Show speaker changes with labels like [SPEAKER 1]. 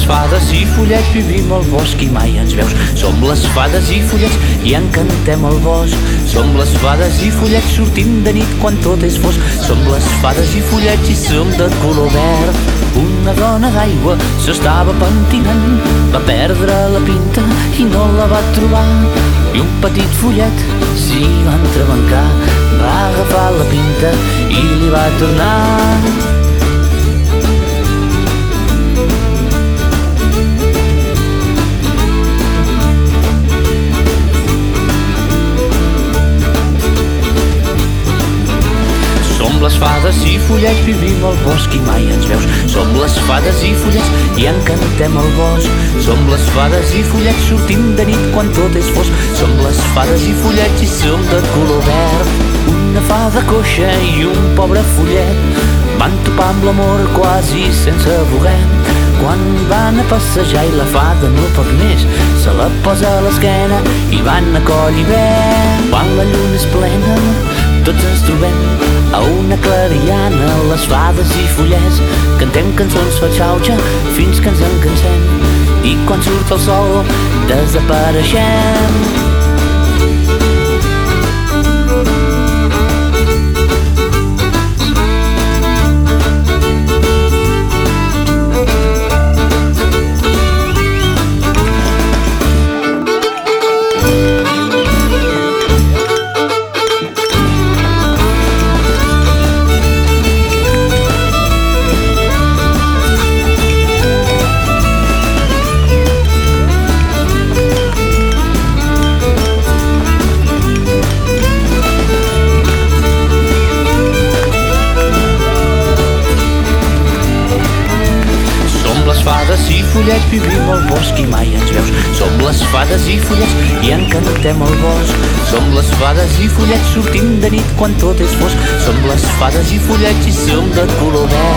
[SPEAKER 1] follets, vivim al bosc i mai ens veus. Som les fades i follets i encantem el bosc. Som les fades i follets, sortim de nit quan tot és fosc. Som les fades i follets i som de color verd. Una dona d'aigua s'estava pentinant, va perdre la pinta i no la va trobar. I un petit follet s'hi va entrebancar, va agafar la pinta i li va tornar. Fades i follets, vivim al bosc i mai ens veus. Som les fades i follets i encantem el bosc. Som les fades i follets, sortim de nit quan tot és fosc. Som les fades i follets i som de color verd. Una fada coixa i un pobre follet van topar amb l'amor quasi sense voler. Quan van a passejar i la fada no pot més, se la posa a l'esquena i van a coll i bé. Quan la lluna és plena, tots ens trobem clariana, les fades i follets, cantem cançons fa xauxa fins que ens encansem i quan surt el sol desapareixem. Fades i follets, vivim al bosc i mai ens veus. Som les fades i follets i encantem el bosc. Som les fades i follets, sortim de nit quan tot és fosc. Som les fades i follets i som de color verd.